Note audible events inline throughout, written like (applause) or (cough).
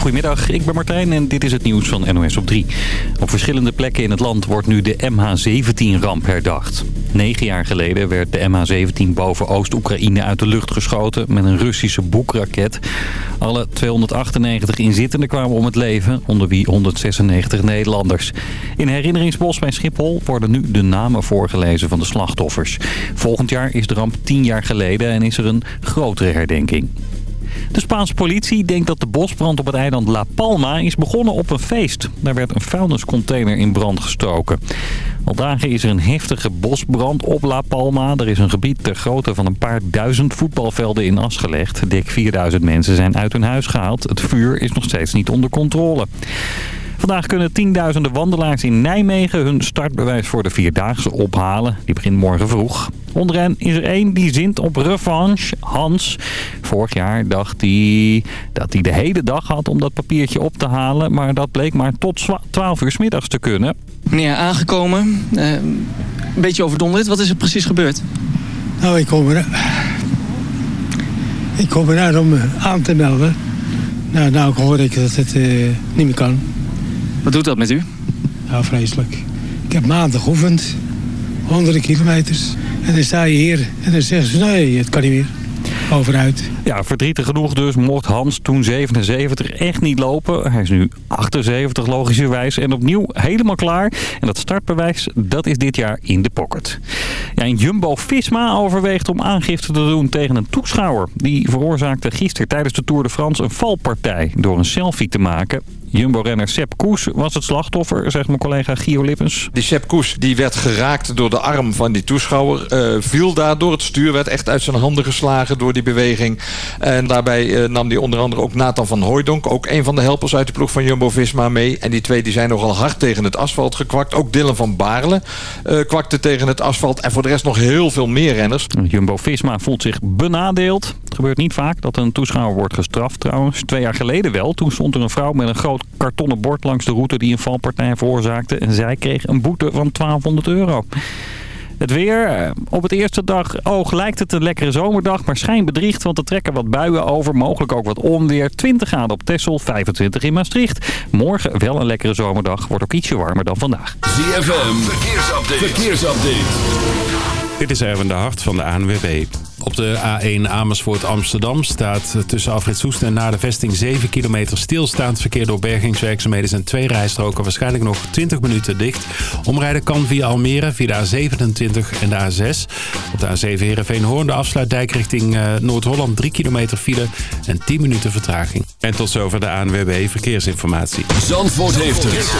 Goedemiddag, ik ben Martijn en dit is het nieuws van NOS op 3. Op verschillende plekken in het land wordt nu de MH17-ramp herdacht. Negen jaar geleden werd de MH17 boven Oost-Oekraïne uit de lucht geschoten met een Russische boekraket. Alle 298 inzittenden kwamen om het leven, onder wie 196 Nederlanders. In herinneringsbos bij Schiphol worden nu de namen voorgelezen van de slachtoffers. Volgend jaar is de ramp 10 jaar geleden en is er een grotere herdenking. De Spaanse politie denkt dat de bosbrand op het eiland La Palma is begonnen op een feest. Daar werd een vuilniscontainer in brand gestoken. Al dagen is er een heftige bosbrand op La Palma. Er is een gebied ter grootte van een paar duizend voetbalvelden in as gelegd. Dik 4000 mensen zijn uit hun huis gehaald. Het vuur is nog steeds niet onder controle. Vandaag kunnen tienduizenden wandelaars in Nijmegen hun startbewijs voor de Vierdaagse ophalen. Die begint morgen vroeg. Onder hen is er één die zint op revanche, Hans. Vorig jaar dacht hij dat hij de hele dag had om dat papiertje op te halen. Maar dat bleek maar tot 12 uur s middags te kunnen. Meneer, aangekomen. Uh, een beetje overdonderd. Wat is er precies gebeurd? Nou, ik kom, er, ik kom eruit om aan te melden. Nou, nou hoor ik dat het uh, niet meer kan. Wat doet dat met u? Nou, vreselijk. Ik heb maanden geoefend. Honderden kilometers. En dan sta je hier en dan zeggen ze, nee, het kan niet meer. Overuit. Ja, verdrietig genoeg dus mocht Hans toen 77 echt niet lopen. Hij is nu 78 logischerwijs en opnieuw helemaal klaar. En dat startbewijs, dat is dit jaar in de pocket. Ja, en Jumbo-Visma overweegt om aangifte te doen tegen een toeschouwer. Die veroorzaakte gisteren tijdens de Tour de France een valpartij door een selfie te maken. Jumbo-renner Sepp Koes was het slachtoffer, zegt mijn collega Gio Lippens. Die Sepp Koes die werd geraakt door de arm van die toeschouwer. Uh, viel daardoor het stuur, werd echt uit zijn handen geslagen door die beweging. En daarbij uh, nam hij onder andere ook Nathan van Hooijdonk. Ook een van de helpers uit de ploeg van Jumbo-Visma mee. En die twee die zijn nogal hard tegen het asfalt gekwakt. Ook Dylan van Baarle uh, kwakte tegen het asfalt. En voor de rest nog heel veel meer renners. Jumbo-Visma voelt zich benadeeld. Het gebeurt niet vaak dat een toeschouwer wordt gestraft trouwens. Twee jaar geleden wel. Toen stond er een vrouw met een groot kartonnen bord langs de route die een valpartij veroorzaakte. En zij kreeg een boete van 1200 euro. Het weer. Eh, op het eerste dag oog lijkt het een lekkere zomerdag, maar schijn bedriegt, want er trekken wat buien over. Mogelijk ook wat onweer. 20 graden op Texel, 25 in Maastricht. Morgen wel een lekkere zomerdag. Wordt ook ietsje warmer dan vandaag. ZFM, verkeersupdate. verkeersupdate. Dit is Erwin de Hart van de ANWB. Op de A1 Amersfoort Amsterdam staat tussen Afrit Soest en na de vesting 7 kilometer stilstaand verkeer door bergingswerkzaamheden zijn twee rijstroken waarschijnlijk nog 20 minuten dicht. Omrijden kan via Almere, via de A27 en de A6. Op de A7 Heerenveen-Hoorn de afsluitdijk richting uh, Noord-Holland 3 kilometer file en 10 minuten vertraging. En tot zover de ANWB Verkeersinformatie. Zandvoort heeft het.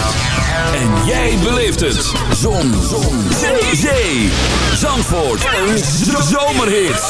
En jij beleeft het. Zon. Zon. Zee. Zee. Zandvoort. Een zomerhit.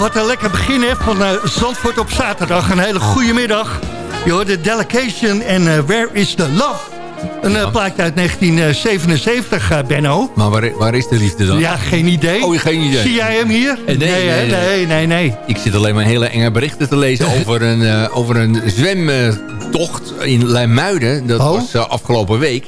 wat een lekker begin hè, van eh, Zandvoort op zaterdag. Een hele goede middag. Je hoorde Delegation en eh, Where is the Love? Een eh, plaatje uit 1977, eh, Benno. Maar waar, waar is de liefde dan? Ja, geen idee. Oh, geen idee. Zie jij hem hier? Eh, nee, nee, nee. nee, nee, nee. Ik zit alleen maar hele enge berichten te lezen (laughs) over een, over een zwemtocht in Leimuiden. Dat Oh. was afgelopen week.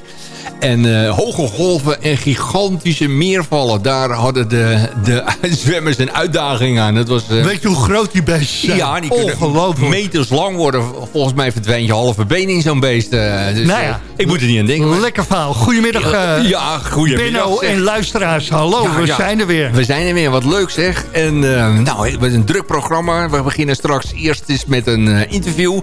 En eh, hoge golven en gigantische meervallen. Daar hadden de, de (laughs) zwemmers een uitdaging aan. Dat was, eh, Weet je hoe groot die beesten zijn? ja, die kunnen Ongelooflijk. meters lang worden. Volgens mij verdwijnt je halve been in zo'n beest. eh, dus, Nou ja. ik moet er niet aan denken. maar- Lekker verhaal. Goedemiddag, ja, goedemiddag. Benno zeg. en luisteraars. Hallo, Ja, we ja. zijn er weer. We zijn er weer, wat leuk zeg. En nou, het is een druk programma. We beginnen straks eerst eens met een interview.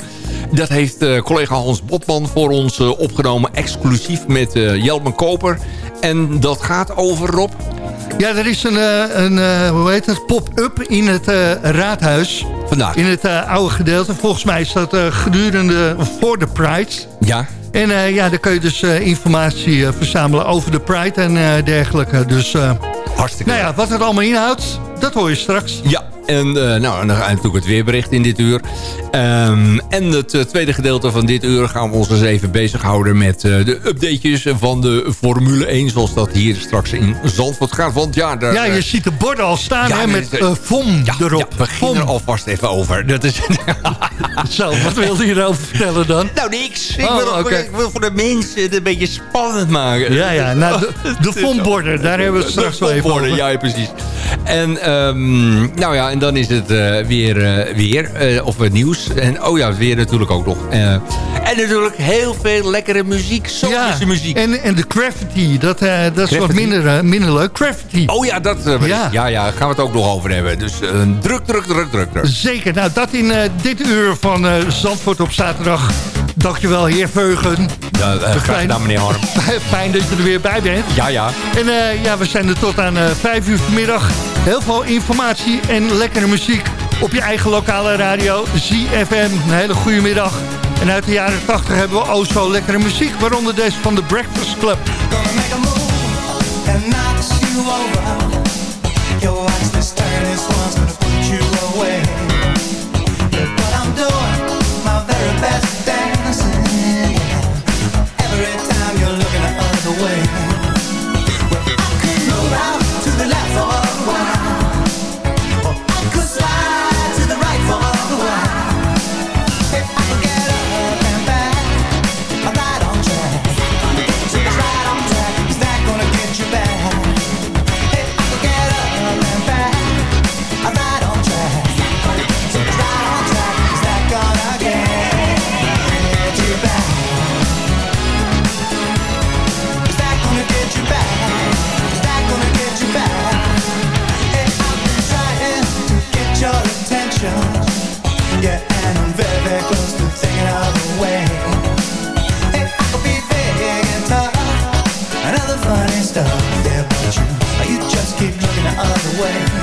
Dat heeft eh, collega Hans Botman voor ons eh, opgenomen. Exclusief met eh Jelmer Koper. En dat gaat over, Rob? Ja, er is een, een hoe heet het, pop-up in het raadhuis. Vandaag. In het oude gedeelte. Volgens mij is dat gedurende voor de Pride. Ja. En ja, daar kun je dus informatie verzamelen over de Pride en dergelijke. Dus Hartstikke nou ja, wat het allemaal inhoudt, dat hoor je straks. Ja, en eh, nou, dan natuurlijk het weerbericht in dit uur. Ehm, en het eh, tweede gedeelte van dit uur gaan we ons eens even bezighouden met eh, de updatejes van de Formule 1. Zoals dat hier straks in Zandvoort gaat. Want ja, daar, Ja, je ziet de borden al staan ja, hè, met eh VOM ja, erop. Ja, we beginnen er alvast even over. Dat is... (laughs) Zo, wat wilde je erover vertellen dan? nou, niks. Ik, Oh, wil, ik wil voor de mensen het een beetje spannend maken. Ja, ja, nou, de, (laughs) de VOM-borden, daar hebben we straks wel even over. ja, precies. En, ehm, nou ja, en dan is het eh, weer, eh, weer eh, of het nieuws. En oh ja, het weer natuurlijk ook nog. En natuurlijk heel veel lekkere muziek, zomerse muziek. En, en de graffiti, dat, dat is wat minder, minder leuk. Graffiti. Oh ja, dat, Ja. ja. ja, gaan we het ook nog over hebben. Dus druk, druk, druk, druk, druk. Zeker, nou dat in dit uur van Zandvoort op zaterdag. Dankjewel heer Veugen. Ja, eh, graag gedaan, meneer Harm. (laughs) Fijn dat je er weer bij bent. Ja, ja. En ja, we zijn er tot aan 5 uur vanmiddag. Heel veel informatie en lekkere muziek op je eigen lokale radio. ZFM, een hele goede middag. En uit de jaren 80 hebben we ook zo lekkere muziek. Waaronder deze van de Breakfast Club. Make away.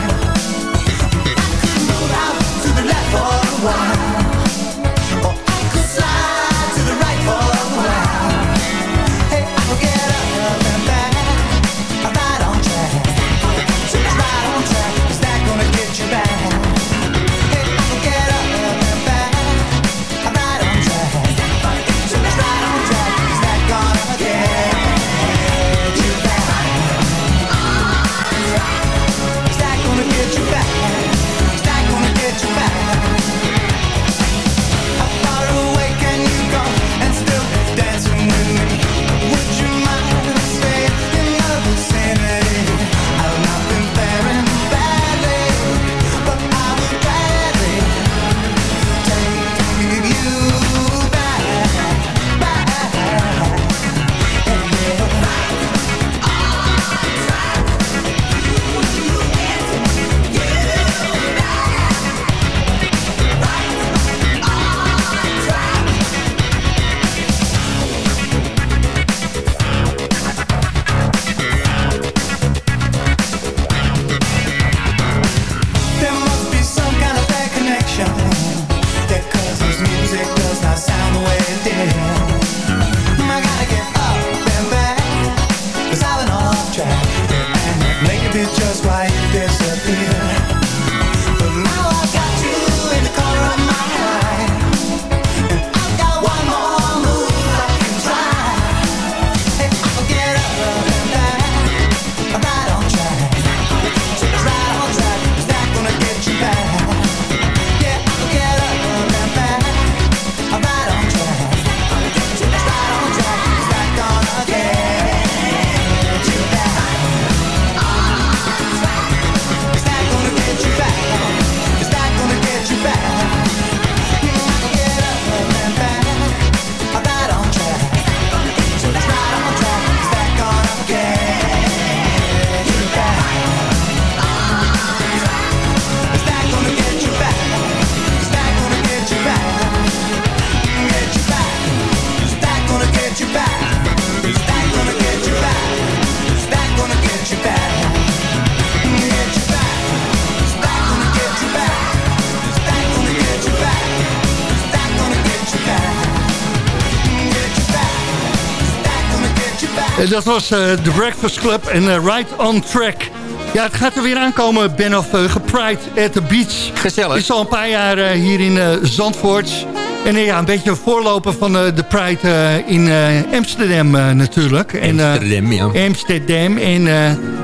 En dat was uh, The Breakfast Club en uh, Right on Track. Ja, het gaat er weer aankomen, Ben of uh, Pride at the Beach. Gezellig. Is al een paar jaar hier in Zandvoort. En ja, een beetje een voorloper van de Pride in Amsterdam natuurlijk. Amsterdam, ja. Amsterdam. En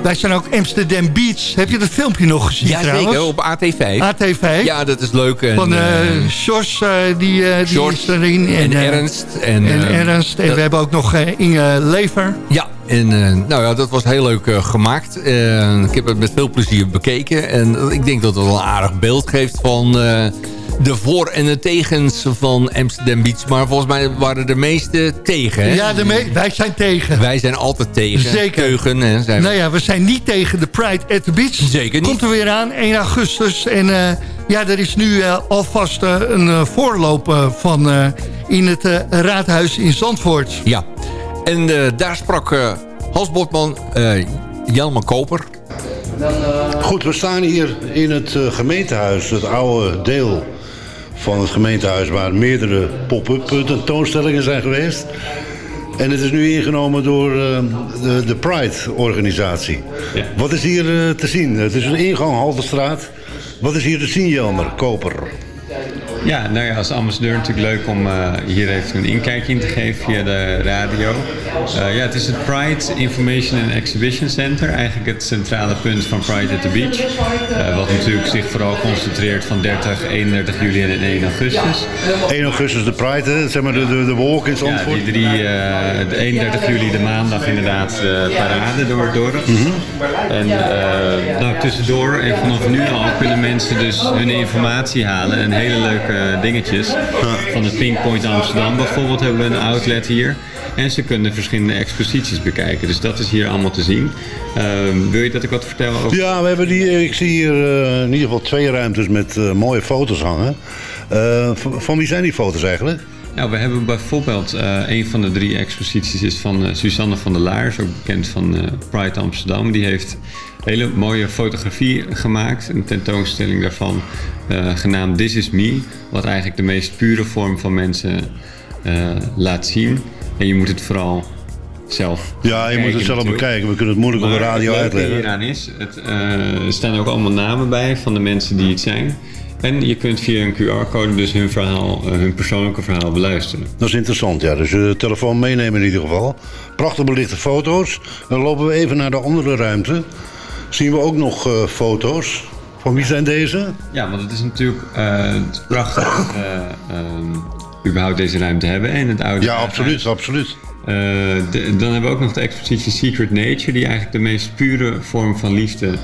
wij zijn ook Amsterdam Beach. Heb je dat filmpje nog gezien ja, trouwens? op AT5. AT5. Ja, dat is leuk. En, van Sjors, die, die is erin. En, en Ernst. En, en Ernst. En we hebben ook nog Inge Lever. Ja, en nou ja, dat was heel leuk uh, gemaakt. Uh, ik heb het met veel plezier bekeken. En ik denk dat het wel een aardig beeld geeft van de voor- en de tegens van Amsterdam Beach. Maar volgens mij waren de meeste tegen. Hè? Ja, de me wij zijn tegen. Wij zijn altijd tegen. Zeker. Teugen, hè, zijn. Nou ja, we zijn niet tegen de Pride at the Beach. Zeker niet. Komt er weer aan, 1 augustus. En uh, ja, er is nu uh, alvast uh, een voorloop van in het raadhuis in Zandvoort. Ja, en daar sprak Hans Botman, Jelmer Koper. Goed, we staan hier in het gemeentehuis, het oude deel van het gemeentehuis... waar meerdere pop-up tentoonstellingen zijn geweest. En het is nu ingenomen door uh, de, de Pride-organisatie. Ja. Wat is hier uh, te zien? Het is een ingang, Halterstraat. Wat is hier te zien, Jelmer, Koper? Ja, nou ja, als ambassadeur natuurlijk leuk om uh, hier even een inkijkje in te geven via de radio. Uh, ja, het is het Pride Information and Exhibition Center. Eigenlijk het centrale punt van Pride at the Beach. Uh, wat natuurlijk zich vooral concentreert van 30, 31 juli en 1 augustus. 1 augustus de Pride, hè? zeg maar de, de, de walk in Zandvoort. Ja, die drie, de 31 juli de maandag inderdaad de parade door het dorp. Mm -hmm. En nou, tussendoor en vanaf nu al kunnen mensen dus hun informatie halen. Een hele leuke dingetjes. Van het Pink Point Amsterdam bijvoorbeeld hebben we een outlet hier. En ze kunnen verschillende exposities bekijken. Dus dat is hier allemaal te zien. Um, wil je dat ik wat vertel over? Ja, we hebben die, ik zie hier uh, in ieder geval twee ruimtes met uh, mooie foto's hangen. Van wie zijn die foto's eigenlijk? Nou, we hebben bijvoorbeeld uh, een van de drie exposities is van uh, Suzanne van der Laars, ook bekend van uh, Pride Amsterdam. Die heeft hele mooie fotografie gemaakt, een tentoonstelling daarvan, genaamd This Is Me. Wat eigenlijk de meest pure vorm van mensen laat zien. En je moet het vooral zelf Ja, je moet het zelf natuurlijk. bekijken. We kunnen het moeilijk Maar op de radio uitleggen. hieraan is, het, er staan ook allemaal namen bij van de mensen die het zijn. En je kunt via een QR-code dus hun verhaal, hun persoonlijke verhaal beluisteren. Dat is interessant, ja. Dus je telefoon meenemen in ieder geval. Prachtig belichte foto's. Dan lopen we even naar de andere ruimte. Zien we ook nog uh, foto's. Van wie zijn deze? Ja, want het is natuurlijk uh, prachtig uh, um, überhaupt deze ruimte hebben. En het oude Ja, absoluut, absoluut. De, dan hebben we ook nog de expositie Secret Nature... die eigenlijk de meest pure vorm van liefde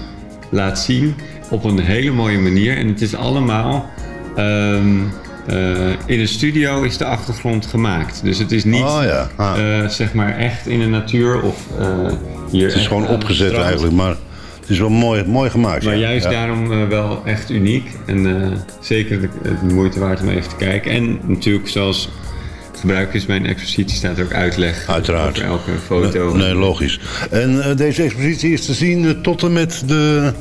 laat zien op een hele mooie manier. En het is allemaal... Um, uh, in een studio is de achtergrond gemaakt. Dus het is niet oh, ja. ah. uh, zeg maar echt in de natuur of uh, hier. Het is gewoon opgezet eigenlijk, maar het is wel mooi, mooi gemaakt. Maar ja. juist ja. daarom wel echt uniek. En zeker de, de, moeite waard om even te kijken. En natuurlijk zoals gebruik is bij een expositie staat er ook uitleg Uiteraard. over elke foto. Nee, nee logisch. En deze expositie is te zien tot en met de...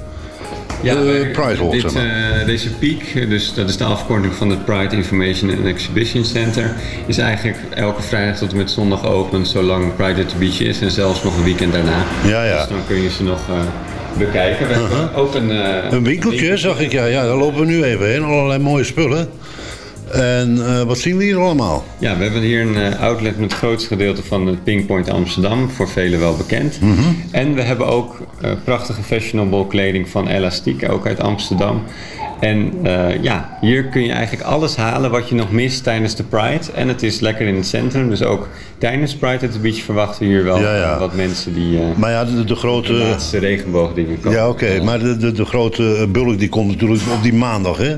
Ja, de Pride Hall, dit, uh, deze PEAK, dus dat is de afkorting van het Pride Information and Exhibition Center, is eigenlijk elke vrijdag tot en met zondag open, zolang Pride at the Beach is en zelfs nog een weekend daarna. Ja, ja. Dus dan kun je ze nog uh, bekijken. We uh -huh. hebben ook een, uh, een winkeltje, winkel. zag ik. Ja, ja, daar lopen we nu even heen. Allerlei mooie spullen. En uh, wat zien we hier allemaal? Ja, we hebben hier een uh, outlet met het grootste gedeelte van het Pinkpoint Amsterdam, voor velen wel bekend. Mm -hmm. En we hebben ook uh, prachtige fashionable kleding van Elastiek, ook uit Amsterdam. En ja, hier kun je eigenlijk alles halen wat je nog mist tijdens de Pride. En het is lekker in het centrum, dus ook tijdens Pride at the Beach verwachten we hier wel ja, ja. wat mensen die maar ja, de, de grote... de laatste regenboogdingen komen. Ja, oké, okay. maar de, de, de grote bulk die komt natuurlijk op die maandag, hè?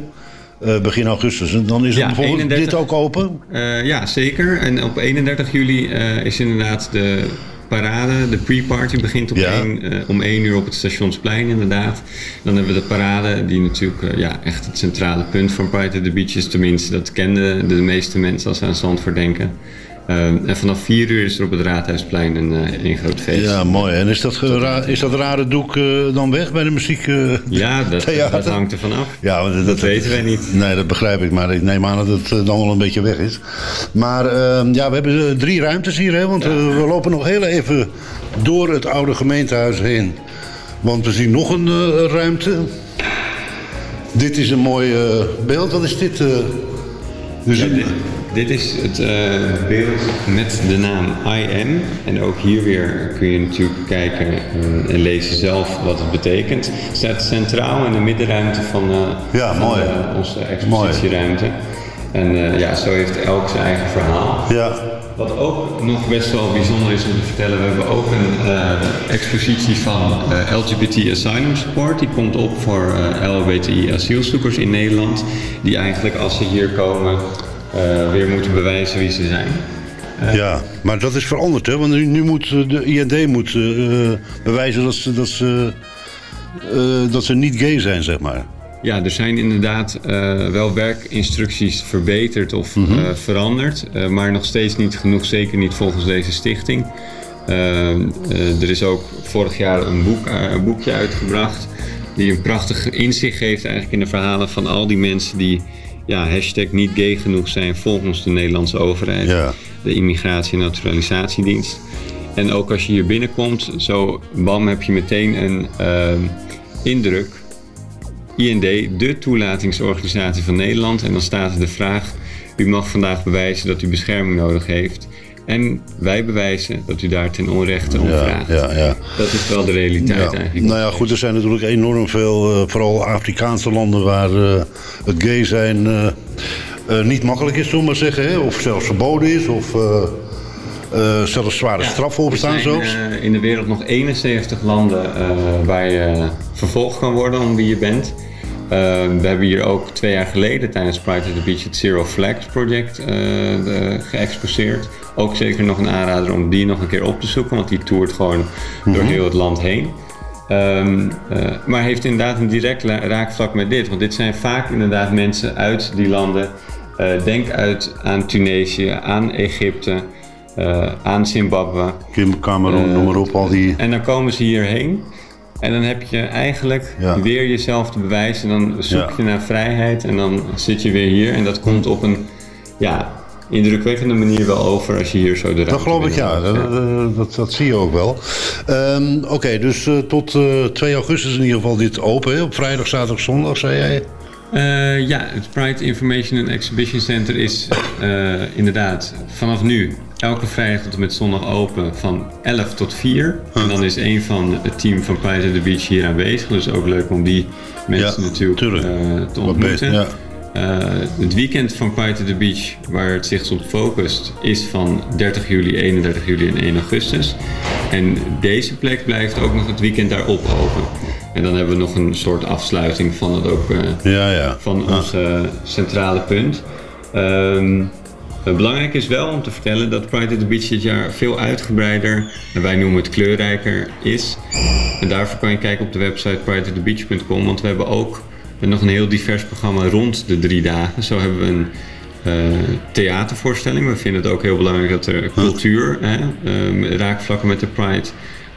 Uh, begin augustus. En dan is ja, het bijvoorbeeld 31, dit ook open? Uh, ja, zeker. En op 31 juli uh, is inderdaad de parade, de pre-party begint op Ja. één, om 1 uur op het Stationsplein inderdaad. Dan hebben we de parade, die natuurlijk ja, echt het centrale punt van Pride at the Beach is. Tenminste, dat kenden de meeste mensen als ze aan Zandvoort denken. Ehm, en vanaf 4 uur is er op het Raadhuisplein een, eh, een groot feest. Ja, mooi. En is dat, is dat rare doek eh, dan weg bij de muziek? eh, Ja, dat, (laughs) dat hangt er vanaf. Ja, want Dat weten wij niet. Nee, dat begrijp ik. Maar ik neem aan dat het dan wel een beetje weg is. Maar eh, ja, we hebben drie ruimtes hier. Hè, want we lopen nog heel even door het oude gemeentehuis heen. Want we zien nog een ruimte. Dit is een mooi beeld. Wat is dit? we zien- dit, dit is het eh, beeld met de naam I Am. En ook hier weer kun je natuurlijk kijken eh, en lezen zelf wat het betekent. Het staat centraal in de middenruimte van, eh, Ja, van mooi. eh, onze expositieruimte. En ja, zo heeft elk zijn eigen verhaal. Ja. Wat ook nog best wel bijzonder is om te vertellen, we hebben ook een expositie van LGBT Asylum Support. Die komt op voor eh, LHBTI asielzoekers in Nederland. Die eigenlijk als ze hier komen weer moeten bewijzen wie ze zijn. Ja, maar dat is veranderd, hè? Want nu, nu moet eh, de IND moet, eh, bewijzen dat ze, dat, ze, eh, dat ze niet gay zijn, zeg maar. Ja, er zijn inderdaad eh, wel werkinstructies verbeterd of Mhm. eh, veranderd, eh, maar nog steeds niet genoeg, zeker niet volgens deze stichting. Eh, eh, er is ook vorig jaar een, boek, eh, een boekje uitgebracht die een prachtig inzicht geeft eigenlijk in de verhalen van al die mensen die ja, hashtag niet gay genoeg zijn volgens de Nederlandse overheid, de Immigratie- en Naturalisatiedienst. En ook als je hier binnenkomt, zo bam heb je meteen een eh, indruk IND, de toelatingsorganisatie van Nederland. En dan staat er de vraag, u mag vandaag bewijzen dat u bescherming nodig heeft. En wij bewijzen dat u daar ten onrechte om Ja, vraagt. ja, ja. Dat is wel de realiteit Ja. eigenlijk. Nou ja, goed, er zijn natuurlijk enorm veel, eh, vooral Afrikaanse landen waar eh, het gay zijn eh, niet makkelijk is, zullen we maar zeggen. Hè? Of zelfs verboden is, of zelfs zware straffen op Er staan zijn zelfs. eh, in de wereld nog 71 landen waar je vervolgd kan worden om wie je bent. We hebben hier ook twee jaar geleden tijdens Pride at the Beach het Zero Flags project de- geëxposeerd. Ook zeker nog een aanrader om die nog een keer op te zoeken, want die toert gewoon door Mhm. heel het land heen. Ehm, eh, maar heeft inderdaad een direct la- raakvlak met dit. Want dit zijn vaak inderdaad mensen uit die landen. Eh, denk uit aan Tunesië, aan Egypte, eh, aan Zimbabwe. Cameroen, Eh, noem maar op, al die... En dan komen ze hierheen. En dan heb je eigenlijk Ja. weer jezelf te bewijzen. Dan zoek Ja. je naar vrijheid en dan zit je weer hier. En dat komt op een ja, indrukwekkende manier wel over als je hier zo de ruimte Dat geloof ik, ja. binnenloopt. Dat, dat, zie je ook wel. Ehm, Oké, dus eh, tot eh, 2 augustus in ieder geval dit open. Hè? Op vrijdag, zaterdag, zondag, zei jij? Eh, ja, het Pride Information and Exhibition Center is eh, inderdaad vanaf nu elke vrijdag tot en met zondag open van 11 tot 4. En dan is een van het team van Pride at the Beach hier aanwezig. Dus ook leuk om die mensen natuurlijk eh, te ontmoeten. ja. Eh, het weekend van Pride at the Beach, waar het zich op focust, is van 30 juli, 31 juli en 1 augustus. En deze plek blijft ook nog het weekend daarop open. En dan hebben we nog een soort afsluiting van het ook eh, Ja, ja. van ons eh, centrale punt. Ehm, eh, belangrijk is wel om te vertellen dat Pride at the Beach dit jaar veel uitgebreider, en wij noemen het kleurrijker, is. En daarvoor kan je kijken op de website prideatthebeach.com, want we hebben ook nog een heel divers programma rond de drie dagen. Zo hebben we een eh, theatervoorstelling. We vinden het ook heel belangrijk dat er cultuur, hè, eh, raakvlakken met de Pride,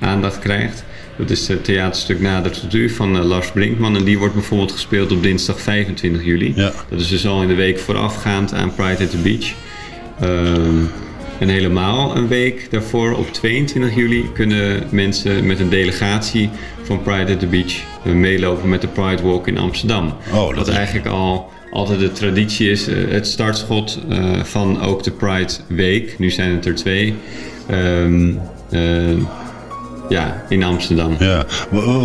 aandacht krijgt. Dat is het theaterstuk Nader tot u van eh, Lars Brinkman. En die wordt bijvoorbeeld gespeeld op dinsdag 25 juli. Dat is dus al in de week voorafgaand aan Pride at the Beach. En helemaal een week daarvoor, op 22 juli, kunnen mensen met een delegatie van Pride at the Beach eh, meelopen met de Pride Walk in Amsterdam. Oh, Wat eigenlijk al altijd de traditie is, eh, het startschot eh, van ook de Pride Week. Nu zijn het er twee. Ehm, eh, ja, in Amsterdam. Ja.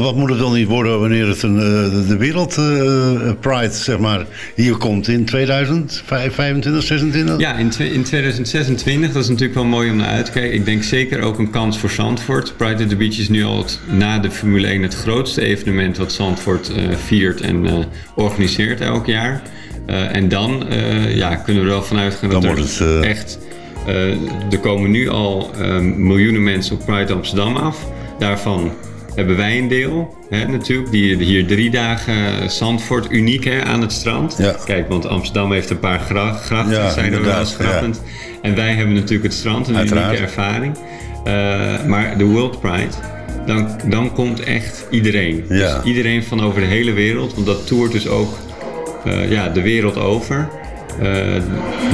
Wat moet het dan niet worden wanneer het een, eh, de wereld eh, Pride, zeg maar, hier komt in 2025, 26? Ja, in, in 2026, dat is natuurlijk wel mooi om naar uit te kijken. Ik denk zeker ook een kans voor Zandvoort. Pride at the Beach is nu al het, na de Formule 1 het grootste evenement wat Zandvoort eh, viert en eh, organiseert elk jaar. Eh, en dan eh, ja, kunnen we er wel vanuit gaan dat er wordt het, eh, echt... eh, er komen nu al eh, miljoenen mensen op Pride Amsterdam af. Daarvan hebben wij een deel, hè, natuurlijk. Die, hier drie dagen Zandvoort uniek hè, aan het strand. Kijk, want Amsterdam heeft een paar gra grachten, Ja, zijn er wel eens grappend. En wij hebben natuurlijk het strand, een Uiteraard. unieke ervaring. Eh, maar de World Pride, dan, dan komt echt iedereen. Ja. Dus iedereen van over de hele wereld, want dat toert dus ook eh, ja, de wereld over. Eh,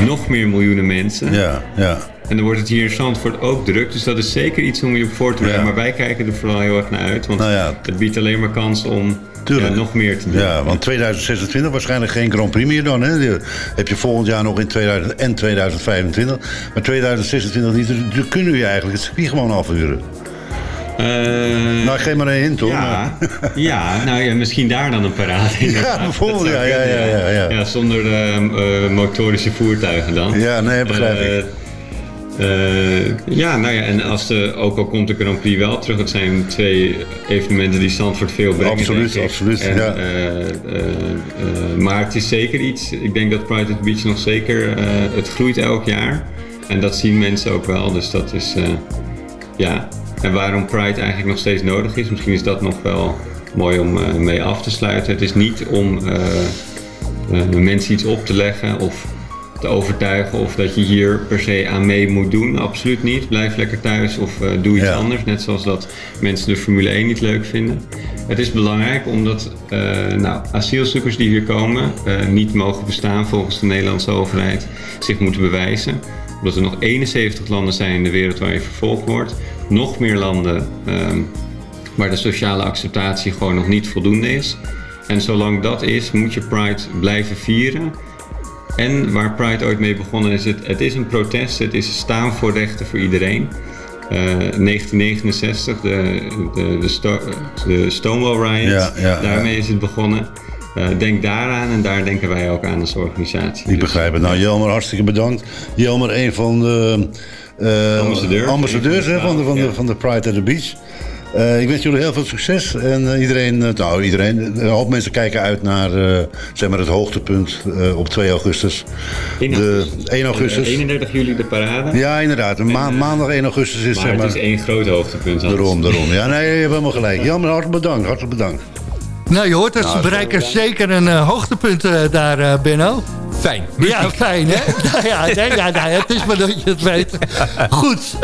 nog meer miljoenen mensen. Ja, ja. En dan wordt het hier in Zandvoort ook druk. Dus dat is zeker iets om je op voor te bereiden. Maar wij kijken er vooral heel erg naar uit. Want het biedt alleen maar kans om ja, nog meer te doen. Ja, want 2026 waarschijnlijk geen Grand Prix meer dan. Hè? Die heb je volgend jaar nog in 2000 en 2025. Maar 2026 niet. Dus dan kunnen we eigenlijk het circuit gewoon afhuren. nou, ik geef maar een hint hoor. Eh, Ja, (laughs) ja, nou ja, misschien daar dan een parade in. (laughs) Ja, bijvoorbeeld, ja, ja, ja, ja, ja. zonder eh, eh, motorische voertuigen dan. Ja, nee, begrijp ik. Eh, ja, nou ja, en als de, ook al komt de Grand Prix wel terug, het zijn twee evenementen die Zandvoort veel brengen. Absoluut, absoluut, En, ja. eh, eh, maar het is zeker iets, ik denk dat Pride at the Beach nog zeker, het groeit elk jaar. En dat zien mensen ook wel, dus dat is, ja. En waarom Pride eigenlijk nog steeds nodig is, misschien is dat nog wel mooi om mee af te sluiten. Het is niet om mensen iets op te leggen of te overtuigen of dat je hier per se aan mee moet doen. Absoluut niet. Blijf lekker thuis of eh, doe iets anders. Net zoals dat mensen de Formule 1 niet leuk vinden. Het is belangrijk omdat eh, nou, asielzoekers die hier komen eh, niet mogen bestaan volgens de Nederlandse overheid. Zich moeten bewijzen. Omdat er nog 71 landen zijn in de wereld waar je vervolgd wordt. Nog meer landen ehm, waar de sociale acceptatie gewoon nog niet voldoende is. En zolang dat is, moet je Pride blijven vieren. En waar Pride ooit mee begonnen is, het, het is een protest, het is staan voor rechten voor iedereen. Eh, 1969, de, de, de, Sto- de Stonewall Riot, Ja, ja, daarmee is het begonnen. Eh, denk daaraan en daar denken wij ook aan als organisatie. Ik begrijp het. Nou, Jelmer, hartstikke bedankt. Jelmer, een van de eh, Ambassadeurs. van, de, van, de, van de Pride at the Beach. Eh, ik wens jullie heel veel succes. En eh, iedereen, eh, nou iedereen, een hoop mensen kijken uit naar zeg maar het hoogtepunt op 2 augustus. 1 De 1 augustus. 31 juli de parade. Ja, inderdaad. Ma- maandag 1 augustus is maar zeg maar... het is één groot hoogtepunt. Daarom, daarom. Ja, nee, je hebt helemaal gelijk. Jammer, hartelijk bedankt. Hartelijk bedankt. Nou, je hoort het, ze Nou, bereiken zeker een eh, hoogtepunt eh, daar, eh, Benno. Fijn. Ja, fijn, hè? Nou (laughs) ja, nee, ja, nou, het is maar dat je het weet. Goed,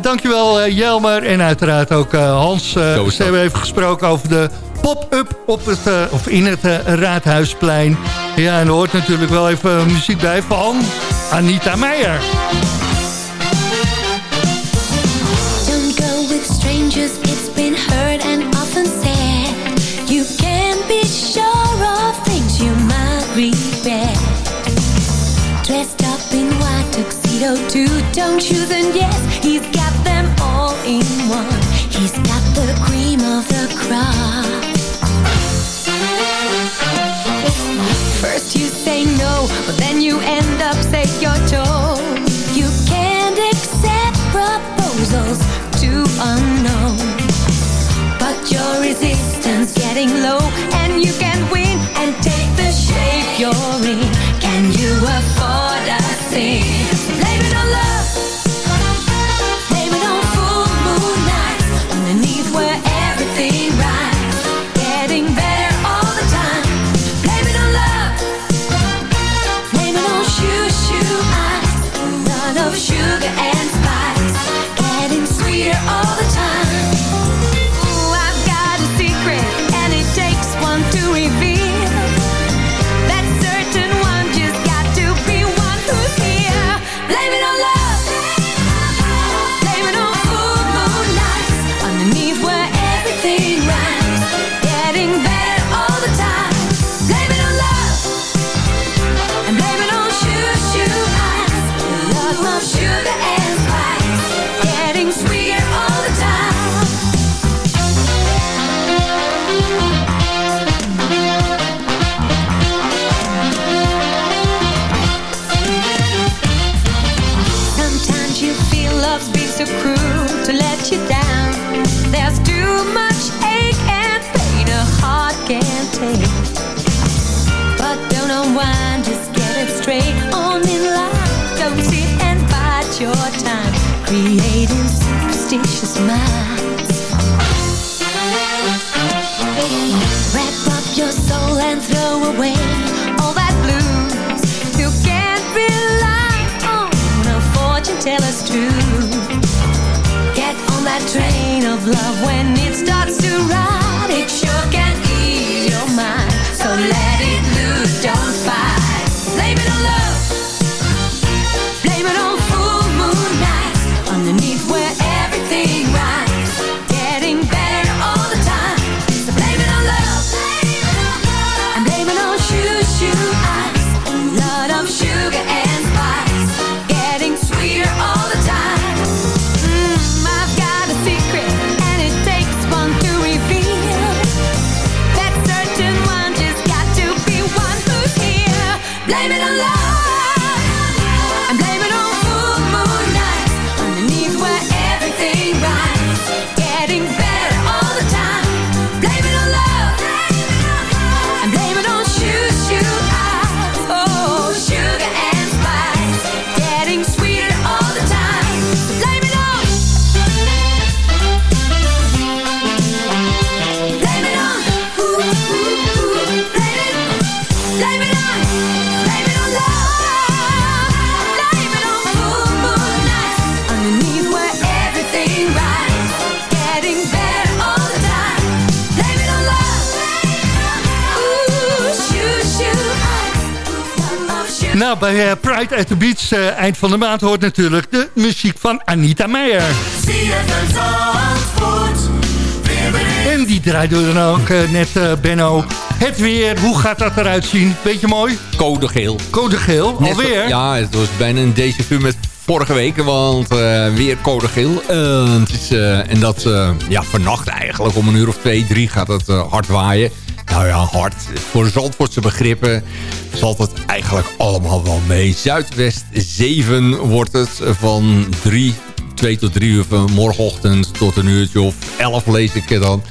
dankjewel Jelmer en uiteraard ook Hans. ze hebben even gesproken over de pop-up op het, of in het Raadhuisplein. Ja, en er hoort natuurlijk wel even muziek bij van Anita Meijer. CO2 Don't choose and yes, he's got them all in one. He's got the cream of the crop. First you say no, but then you end up say you're You can't accept proposals to unknown. But your resistance getting low And you can win and take the shape you're in. Can you afford a thing? Bij eh, Pride at the Beach, eh, eind van de maand, hoort natuurlijk de muziek van Anita Meijer. En die draait er dan ook eh, net, Benno. Het weer, hoe gaat dat eruit zien? Weet je mooi? Code geel. Code geel, Net alweer? Ja, het was bijna een déjà vu met vorige week. Want weer code geel. Het is, en dat ja, vannacht eigenlijk om een uur of twee, drie gaat het hard waaien. Nou ja, hard. Voor Zandvoortse begrippen valt het eigenlijk allemaal wel mee. Zuidwest 7 wordt het van 3, 2 tot 3 uur van morgenochtend tot een uurtje of 11 lees ik het dan.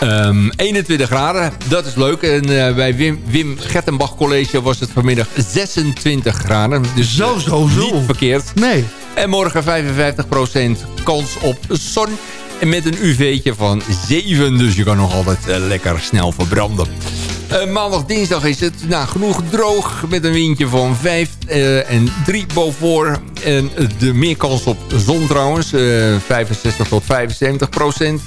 Ehm, 21 graden, dat is leuk. En eh, bij Wim, Wim Gettenbach College was het vanmiddag 26 graden. Dus Zo, zo, zo. niet verkeerd. Nee. En morgen 55% kans op zon. En met een UV'tje van 7. Dus je kan nog altijd eh, lekker snel verbranden. Eh, maandag, dinsdag is het nou, genoeg droog. Met een windje van 5 eh, en 3 boven. En de meer kans op zon trouwens. eh 65 tot 75 procent.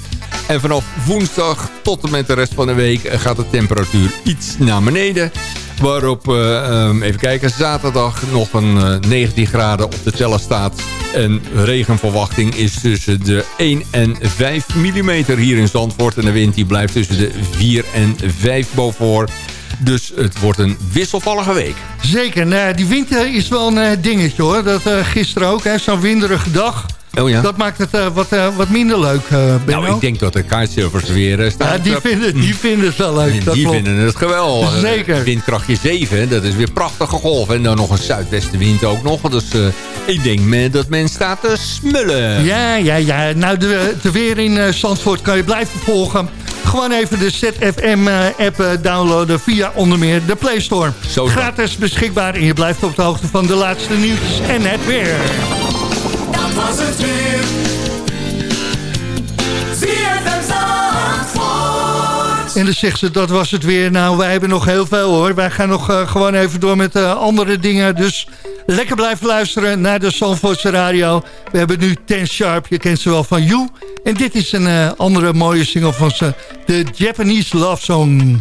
En vanaf woensdag tot en met de rest van de week gaat de temperatuur iets naar beneden. Waarop, eh, ehm, even kijken, zaterdag nog een eh, 19 graden op de teller staat. En regenverwachting is tussen de 1 en 5 mm hier in Zandvoort. En de wind die blijft tussen de 4 en 5 boven. Dus het wordt een wisselvallige week. Zeker, nou, die wind eh, is wel een eh, dingetje hoor. Dat eh, gisteren ook, zo'n winderige dag. Oh ja? Dat maakt het eh, wat, eh, wat minder leuk, eh. Nou, ik denk dat de kitesurfers weer staan. ja, die, vinden, die vinden het wel leuk, dat die klopt. vinden het geweldig. Zeker. Windkrachtje 7, dat is weer prachtige golf. En dan nog een zuidwestenwind ook nog. Dus ik denk me dat men staat te smullen. Ja, ja, ja. Nou, de, de weer in Zandvoort kan je blijven volgen. Gewoon even de ZFM-app downloaden via onder meer de Play Store. Zo. Gratis beschikbaar en je blijft op de hoogte van de laatste nieuws en het weer. Was het weer. En dan zegt ze, dat was het weer. Nou, wij hebben nog heel veel hoor. Wij gaan nog eh, gewoon even door met eh, andere dingen. Dus lekker blijven luisteren naar de Zandvoortse radio. We hebben nu Ten Sharp, je kent ze wel van You. En dit is een eh, andere mooie single van ze. De Japanese Love Song.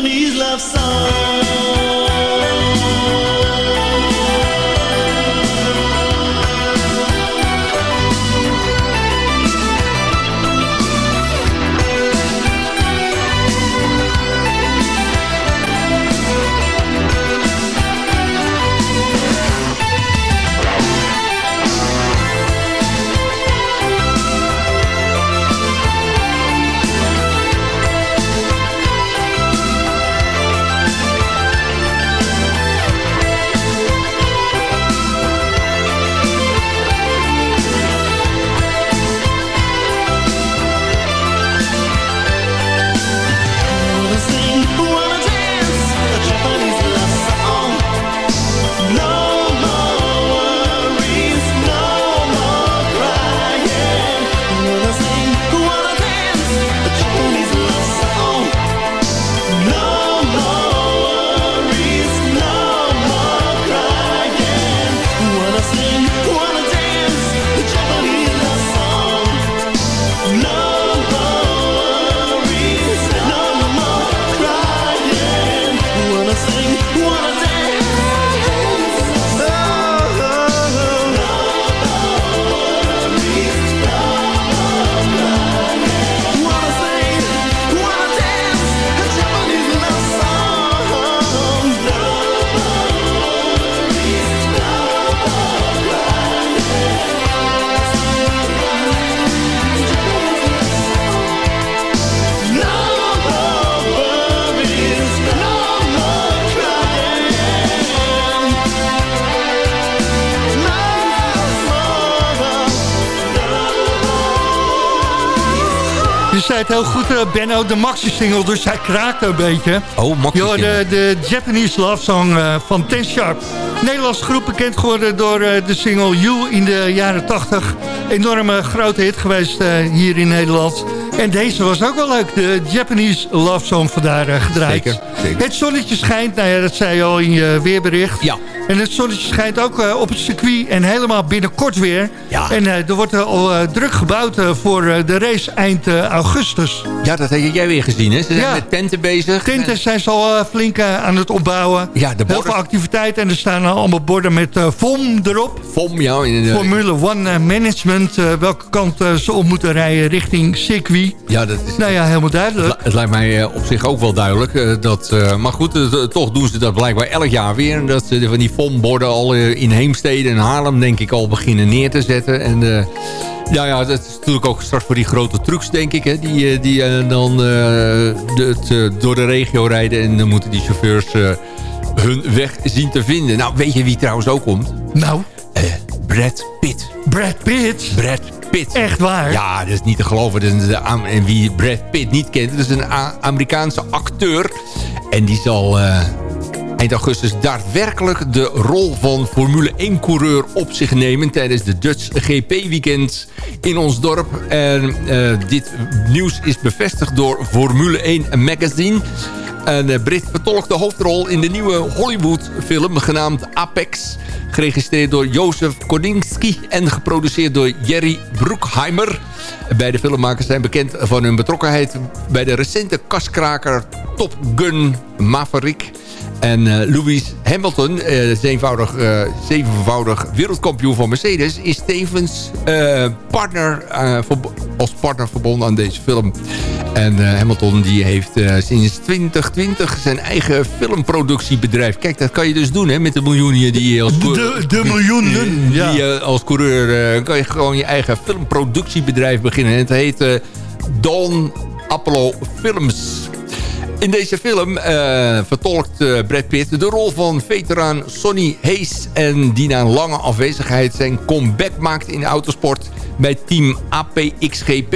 Japanese love song. Je zei het heel goed, eh, Benno, de Maxi-single, dus hij kraakte een beetje. Oh, Maxi de, de Japanese Love Song eh, van Ten Sharp. Nederlandse groep bekend geworden door eh, de single You in de jaren 80. Enorme grote hit geweest hier in Nederland. En deze was ook wel leuk, de Japanese Love Song vandaar gedraaid. Zeker, zeker. Het zonnetje schijnt, nou ja, dat zei je al in je weerbericht. Ja. En het zonnetje schijnt ook eh, op het circuit en helemaal binnenkort weer. Ja. En eh, er wordt eh, al druk gebouwd voor de race eind augustus. Ja, dat heb jij weer gezien, hè? Ze zijn Ja. met tenten bezig. Tenten zijn ze al flink aan het opbouwen. Ja, de Heel veel activiteiten en er staan al allemaal borden met VOM erop. FOM, ja. In de, Formule One Management, welke kant ze op moeten rijden richting circuit. ja, dat is... Nou ja, helemaal duidelijk. Het li- Het lijkt mij op zich ook wel duidelijk. dat, maar goed, toch doen ze dat blijkbaar elk jaar weer. En Dat ze van die FOM-borden al eh, in Heemstede en Haarlem denk ik al beginnen neer te zetten. En eh, ja, ja, dat is natuurlijk ook straks voor die grote trucks denk ik. Hè, die eh, die dan de, het, door de regio rijden. En dan moeten die chauffeurs hun weg zien te vinden. Nou, weet je wie trouwens ook komt? Nou, Brad Pitt. Brad Pitt. Brad Pitt. Echt waar? Ja, dat is niet te geloven. Dat is de, en wie Brad Pitt niet kent, dat is een A- Amerikaanse acteur. En die zal eind augustus daadwerkelijk de rol van Formule 1-coureur op zich nemen... tijdens de Dutch GP-weekend in ons dorp. En eh, dit nieuws is bevestigd door Formule 1 Magazine... En eh, Brit vertolkt de hoofdrol in de nieuwe Hollywood-film genaamd Apex. Geregistreerd door Jozef Koninski en geproduceerd door Jerry Bruckheimer. Beide filmmakers zijn bekend van hun betrokkenheid bij de recente kaskraker Top Gun Maverick. En eh, Lewis Hamilton, eh, zevenvoudig, eh, zevenvoudig wereldkampioen van Mercedes... is tevens partner, als partner verbonden aan deze film. En Hamilton die heeft sinds 2020 zijn eigen filmproductiebedrijf. Kijk, dat kan je dus doen hè, met de miljoenen die je als... De, de miljoenen, die ja. je als coureur kan je gewoon je eigen filmproductiebedrijf beginnen. En het heet Dawn Apollo Films. In deze film eh, vertolkt eh, Brad Pitt de rol van veteraan Sonny Hayes... en die na een lange afwezigheid zijn comeback maakt in de autosport bij team APXGP.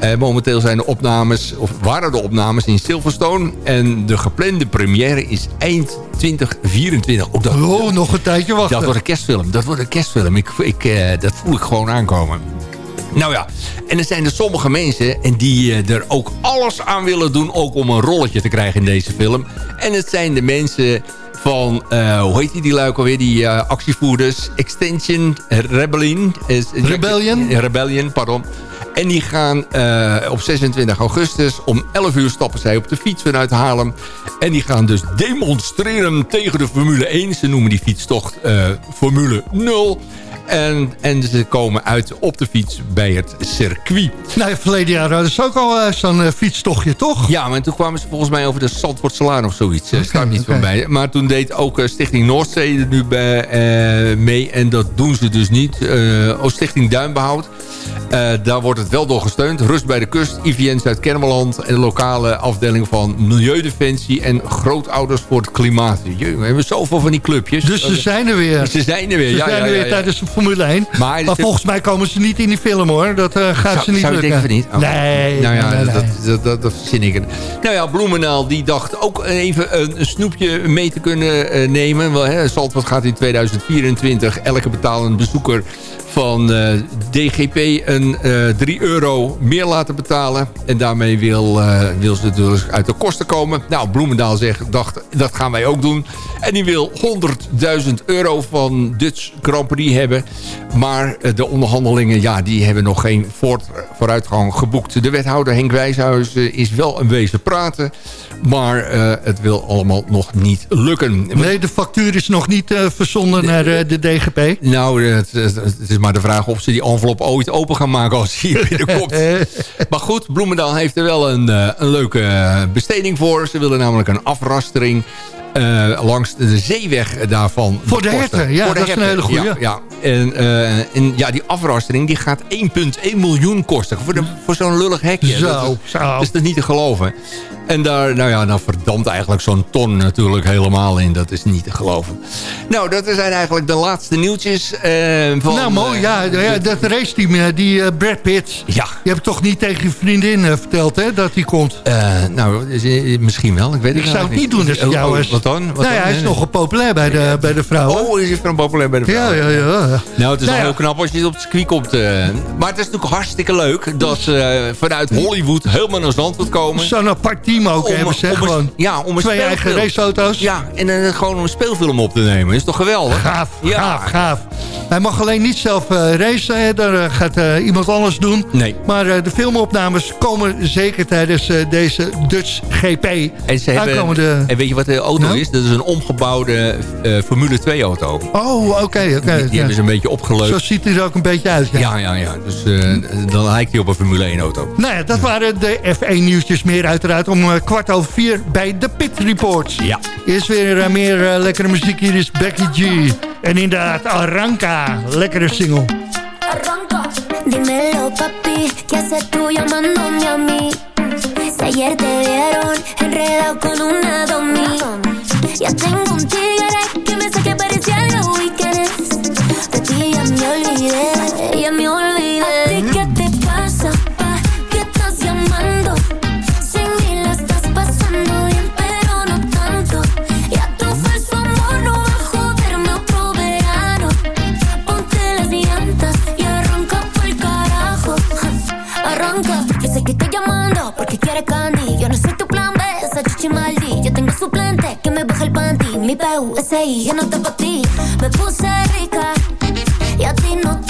Eh, momenteel zijn de opnames, of waren de opnames in Silverstone... en de geplande première is eind 2024. Ook dat, Oh, nog een tijdje wachten. dat wordt een kerstfilm. Dat wordt een kerstfilm. Ik, ik, dat voel ik gewoon aankomen. Nou ja, en er zijn er sommige mensen... en die eh, er ook alles aan willen doen... ook om een rolletje te krijgen in deze film. En het zijn de mensen van... eh, hoe heet die, die luik alweer? Die eh, actievoerders. Extension Rebellion. is- Rebellion? Rebellion, pardon. En die gaan op 26 augustus om 11 uur stappen zij op de fiets vanuit Haarlem. En die gaan dus demonstreren tegen de Formule 1. Ze noemen die fietstocht Formule 0. En, en ze komen uit op de fiets bij het circuit. Nou, verleden jaar hadden ze ook al eh, zo'n eh, fietstochtje, toch? Ja, maar toen kwamen ze volgens mij over de Zandvoortselaan of zoiets. Er staat niet van bij. Maar toen deed ook eh, Stichting Noordzee er nu bij, eh, mee. En dat doen ze dus niet. Eh ook Stichting Duinbehoud. Eh, daar wordt het wel door gesteund. Rust bij de kust, IVN Zuid-Kennemerland... en de lokale afdeling van Milieudefensie... en grootouders voor het klimaat. Jee, we hebben zoveel van die clubjes. Dus ze zijn er weer. Ze zijn er weer, Ze ja. zijn ja, er ja, weer ja. tijdens de Formule 1. Maar, Maar, volgens mij komen ze niet in die film, hoor. Dat eh, gaat Zou- ze niet zou je lukken. denken van niet? Oh. Nee, Nou ja, nee, nee, dat, dat, dat, dat verzin ik. Nou ja, Bloemendaal die dacht ook even een, snoepje mee te kunnen eh, nemen. Wel, hè, Zandvoort gaat in 2024 elke betalende bezoeker van eh, DGP een eh 3 euro meer laten betalen. En daarmee wil, eh, wil ze dus uit de kosten komen. Nou, Bloemendaal zegt, dacht, dat gaan wij ook doen. En die wil 100.000 euro van Dutch Grand Prix hebben. Maar de onderhandelingen, ja, die hebben nog geen voort, vooruitgang geboekt. De wethouder Henk Wijshuis is wel een wezen praten. Maar het wil allemaal nog niet lukken. Nee, de factuur is nog niet verzonden naar de DGP. Nou, het, het- het is maar de vraag of ze die envelop ooit open gaan maken als hij hier binnenkomt. (laughs) maar goed, Bloemendaal heeft er wel een, eh, een leuke eh, besteding voor. Ze willen namelijk een afrastering eh, langs de zeeweg daarvan. Voor de herten, ja, Voor de dat is een herten, hele goeie. Ja, ja. En, en ja, die afrastering die gaat 1,1 miljoen kosten. Voor, de- voor zo'n lullig hekje. Zo, dat is, zo. dat is dus niet te geloven. En daar, nou ja, dan verdampt eigenlijk zo'n ton natuurlijk helemaal in. Dat is niet te geloven. Nou, dat zijn eigenlijk de laatste nieuwtjes. eh, van, nou, mooi. eh, Ja, ja, dat raceteam, eh, die Brad Pitt. Ja. Je hebt toch niet tegen je vriendin verteld, hè, dat hij komt? Nou, misschien wel. Ik weet het Ik zou het niet doen als het Oh, jou oh, is. Wat dan? Wat nou ja, dan? hij is nogal populair bij de, bij de vrouwen. Oh, is hij van populair bij de ja, vrouwen? ja, ja. Nou, het is Nou wel ja. heel knap als je op het circuit komt. Maar het is natuurlijk hartstikke leuk dat ze vanuit Hollywood helemaal naar Zandvoort komen. Zo'n apart team ook Om- hebben ze, om een- gewoon. ja, om een Twee eigen raceauto's. Ja, en eh, gewoon om een speelfilm op te nemen. Is toch geweldig? Gaaf, Ja. gaaf, gaaf. Hij mag alleen niet zelf eh, racen, hè. daar eh, gaat iemand anders doen. Nee. Maar de filmopnames komen zeker tijdens deze Dutch GP. En, ze hebben, Aankomende- en weet je wat de auto Nou? is? Dat is een omgebouwde Formule 2 auto. Oh, oké, oké. Die, die ja. hebben ze een beetje opgeleukt. Zo ziet hij er ook een beetje uit. Ja. Ja, ja, ja. Dus dan lijkt hij op een Formule 1 auto. Nou ja, dat waren de F1-nieuwtjes meer uiteraard om eh, kwart over vier bij de Pit Reports. Ja. Eerst weer eh, meer eh, lekkere muziek. Hier is Becky G. En inderdaad, Arranca. Lekkere single. Dímelo, papi, ¿qué haces tú llamándome a mí? Si ayer te vieron enredado con una domi. Ya tengo un tigre que me hace que parecía los weekends. De ti ya me olvidé, ya me olvidé. Mi PUSI, yo no te pa' ti. Me puse rica y a ti no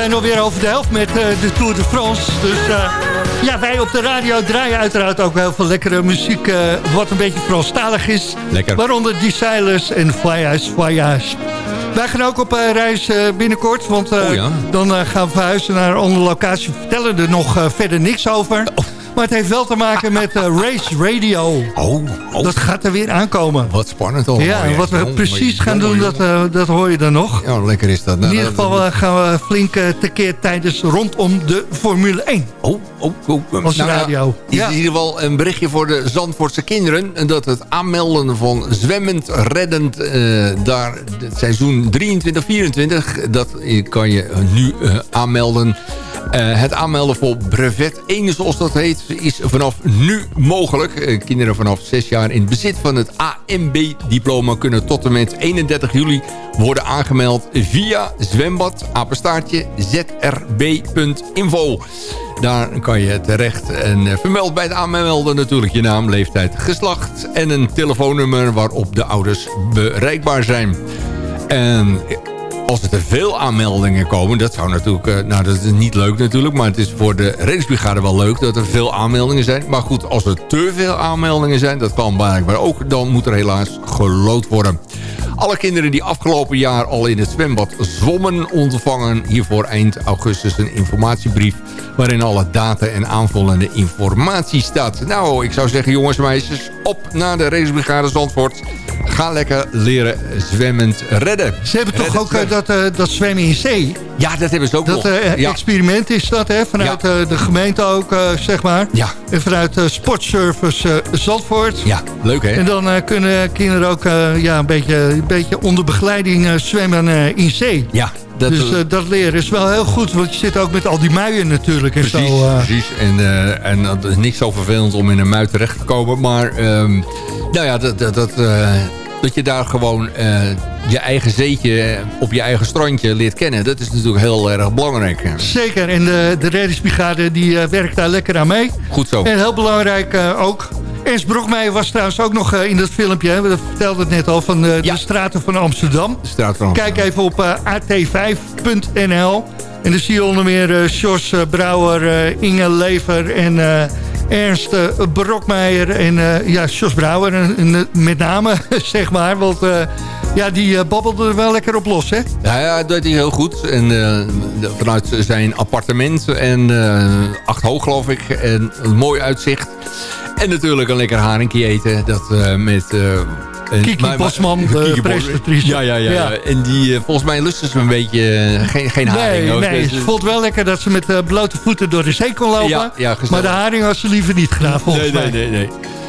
zijn alweer over de helft met eh, de Tour de France. Dus eh, ja, wij op de radio draaien uiteraard ook heel veel lekkere muziek... eh, wat een beetje Franstalig is. Lekker. Waaronder Desireless en Voyage Voyage. Wij gaan ook op reis binnenkort, want Oh ja. dan gaan we verhuizen naar een andere locatie. We vertellen er nog verder niks over. Maar het heeft wel te maken met eh, Race Radio. Oh, Dat gaat er weer aankomen. Wat spannend allemaal. Ja, en wat we precies gaan doen, dat, eh, dat hoor je dan nog. Ja, lekker is dat. In Nou, ieder dat- geval eh, gaan we flink tekeer tijdens rondom de Formule 1. Oh, oh, oh. Als Nou ja, radio. Is Ja. in ieder geval een berichtje voor de Zandvoortse kinderen. En Dat het aanmelden van zwemmend, reddend, daar het seizoen 23-24... dat kan je nu aanmelden. Eh, het aanmelden voor brevet 1, zoals dat heet, is vanaf nu mogelijk. Eh, kinderen vanaf 6 jaar in bezit van het AMB-diploma... kunnen tot en met 31 juli worden aangemeld via zwembad, apenstaartje, zrb.info. Daar kan je terecht en eh, vermeld bij het aanmelden natuurlijk je naam, leeftijd, geslacht... en een telefoonnummer waarop de ouders bereikbaar zijn. En als er te veel aanmeldingen komen... dat zou natuurlijk... eh, nou, dat is niet leuk natuurlijk... maar het is voor de reddingsbrigade wel leuk dat er veel aanmeldingen zijn. Maar goed, als er te veel aanmeldingen zijn... dat kan blijkbaar ook... dan moet er helaas gelood worden. Alle kinderen die afgelopen jaar al in het zwembad zwommen... ontvangen hiervoor eind augustus een informatiebrief... waarin alle data en aanvullende informatie staat. Nou, ik zou zeggen jongens en meisjes... op naar de reddingsbrigade Zandvoort... Ga lekker leren zwemmend redden. Ze hebben toch ook eh, dat, eh, dat zwemmen in zee? Ja, dat hebben ze ook Dat nog. eh, experiment is dat, hè? Vanuit de gemeente ook, zeg maar. Ja. En vanuit Sportservice Zandvoort. ja, leuk hè? En dan kunnen kinderen ook ja, een, beetje, beetje onder begeleiding eh, zwemmen eh, in zee. Ja, dat, dus eh, dat leren is wel heel goed, want je zit ook met al die muien natuurlijk en Precies, zo. precies. En, en dat is niks zo vervelend om in een muid terecht te komen. Maar ehm, nou ja, dat, dat, dat, dat je daar gewoon je eigen zeetje op je eigen strandje leert kennen. Dat is natuurlijk heel erg belangrijk. Zeker, en de, de reddingsbrigade die werkt daar lekker aan mee. Goed zo. En heel belangrijk ook. Ernst Brokmeijer was trouwens ook nog eh, in dat filmpje. Hè? We vertelden het net al van eh, de straten van Amsterdam. De straat van Kijk even op eh, at5.nl. En dan zie je onder meer Jos eh, Brouwer, Inge Lever en Ernst Brokmeijer. En eh, ja, Jos Brouwer en, en, met name, (laughs) zeg maar. Want ja, die babbelde er wel lekker op los, hè? Ja, ja, dat deed hij heel goed. En vanuit zijn appartement en acht hoog geloof ik. En een mooi uitzicht. En natuurlijk een lekker haringje eten. Dat eh, met... een- Kiki maar- Bosman, de (laughs) Kiki presentatrice. Ja, ja, ja. En die, volgens mij lusten ze een beetje geen, geen haring. Nee, nee, Dus, ze vond wel lekker dat ze met blote voeten door de zee kon lopen. Ja, ja, maar de haring had ze liever niet gedaan, volgens nee, nee, mij. nee, nee.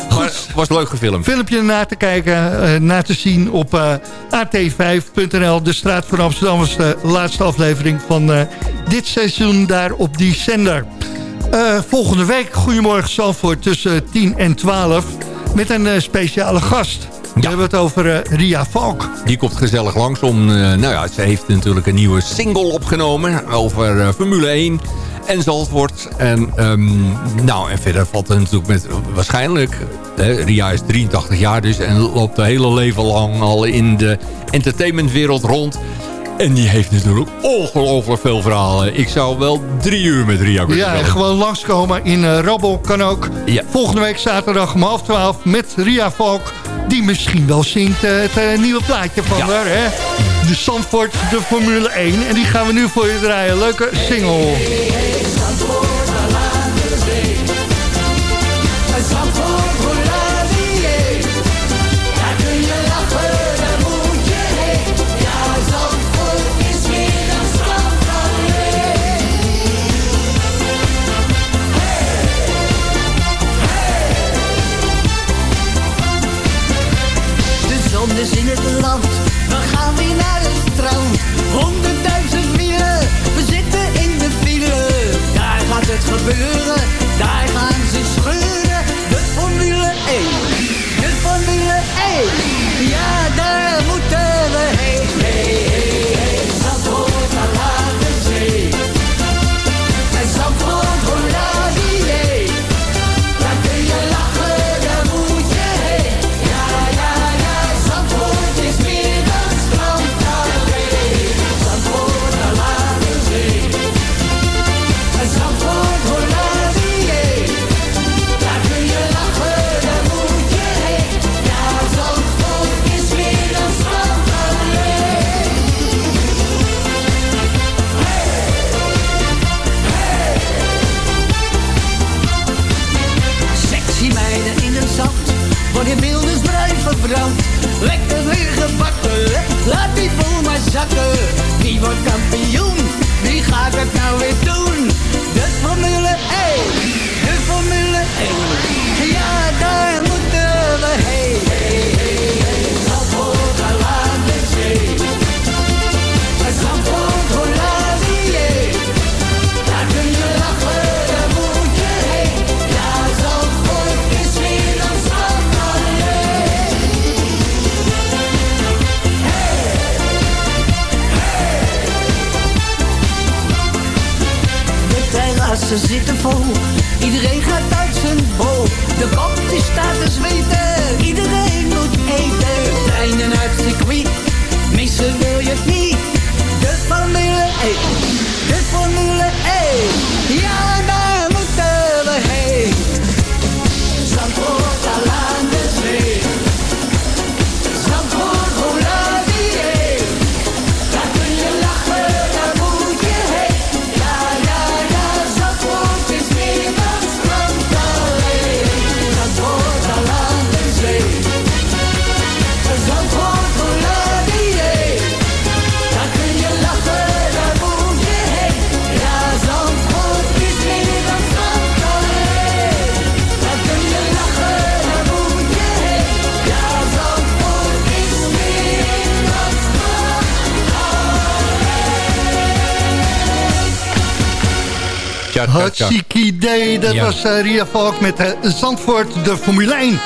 Maar was leuk gefilmd. Filmpje na te kijken, na te zien op eh, at5.nl. De straat van Amsterdam was de laatste aflevering van dit seizoen daar op die zender. Eh, volgende week, Goedemorgen Zandvoort, tussen 10 en 12... met een eh, speciale gast. We hebben het over eh, Ria Valk. Die komt gezellig langs om... nou ja, ze heeft natuurlijk een nieuwe single opgenomen over Formule 1 en Zandvoort. En, ehm, nou, en verder valt er natuurlijk met... Waarschijnlijk, hè, Ria is 83 jaar dus... en loopt haar hele leven lang al in de entertainmentwereld rond... En die heeft natuurlijk ongelooflijk veel verhalen. Ik zou wel drie uur met Ria kunnen Ja, en gewoon langskomen in eh Rabbel kan ook. Ja. Volgende week zaterdag om half twaalf met Ria Valk. Die misschien wel zingt eh, het eh, nieuwe plaatje van haar. Hè? De Zandvoort, de Formule 1. En die gaan we nu voor je draaien. Leuke single. Je niet. De Formule 1. De Hartstikke idee. Dat Ja. was eh, Ria Valk met eh, Zandvoort, de Formule 1.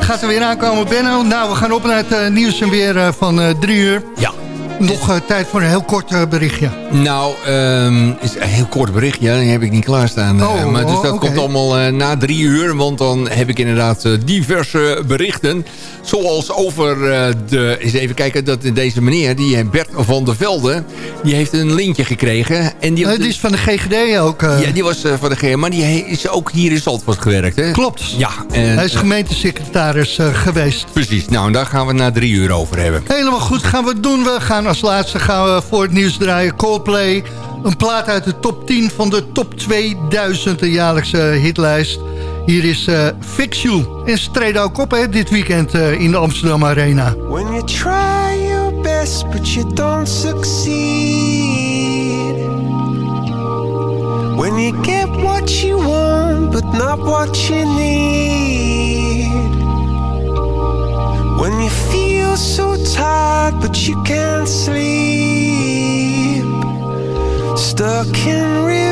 Gaat er weer aankomen, Benno? Nou, we gaan op naar het eh, nieuws en weer van drie uur. Ja. Nog tijd voor een heel kort berichtje. Nou, ehm, is een heel kort berichtje. Die heb ik niet klaarstaan. Oh, maar dus dat komt allemaal na drie uur. Want dan heb ik inderdaad diverse berichten. Zoals over eh, de... Eens even kijken. Dat deze meneer, die eh, Bert van der Velde... Die heeft een lintje gekregen. En die, Eh, die is van de GGD ook. eh. Ja, die was eh, van de GGD. Maar die is ook hier in Zandvoort gewerkt. Hè? Klopt. Ja. En, Hij is gemeentesecretaris eh, geweest. Precies. Nou, en daar gaan we het na drie uur over hebben. Helemaal goed, gaan we doen. We gaan als laatste gaan we voor het nieuws draaien. Coldplay, een plaat uit de top 10 van de top 2000, de jaarlijkse hitlijst. Hier is eh, Fix You. En ze treden ook op hè, dit weekend eh, in de Amsterdam Arena. When you try your best but you don't succeed When you get what you want but not what you need When you feel so tired but you can't sleep Stuck in reverse